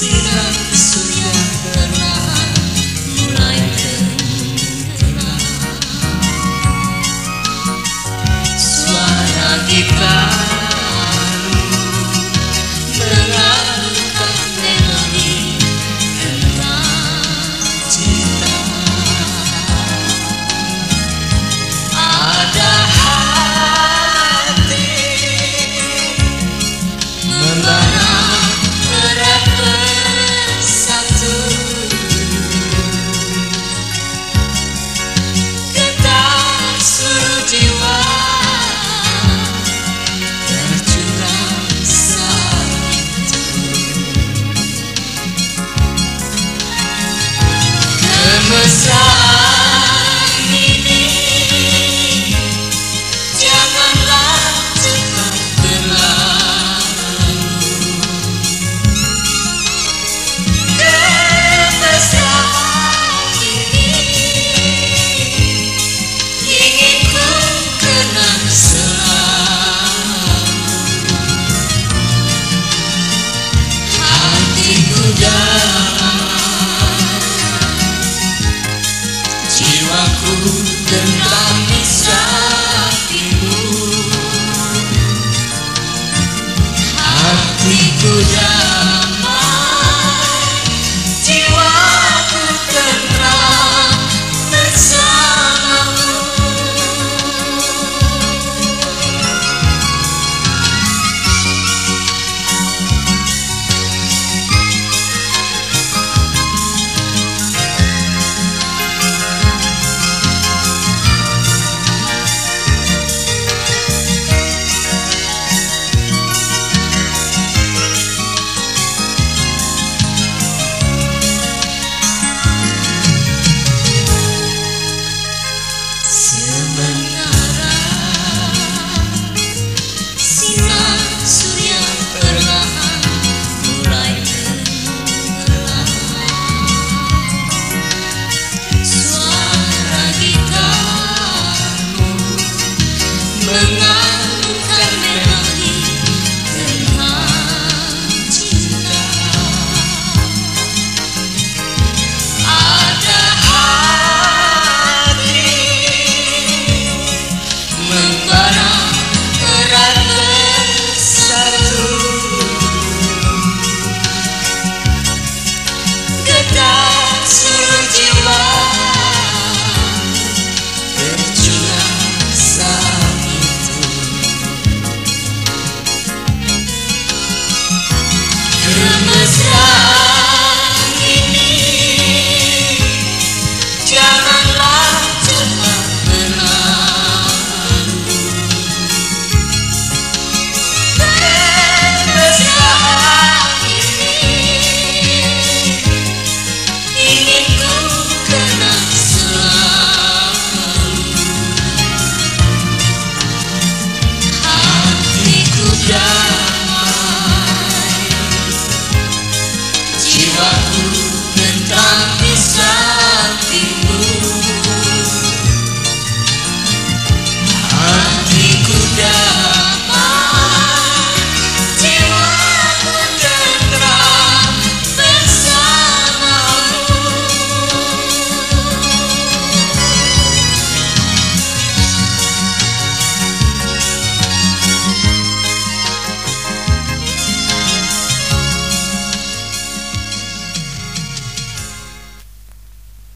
See seasons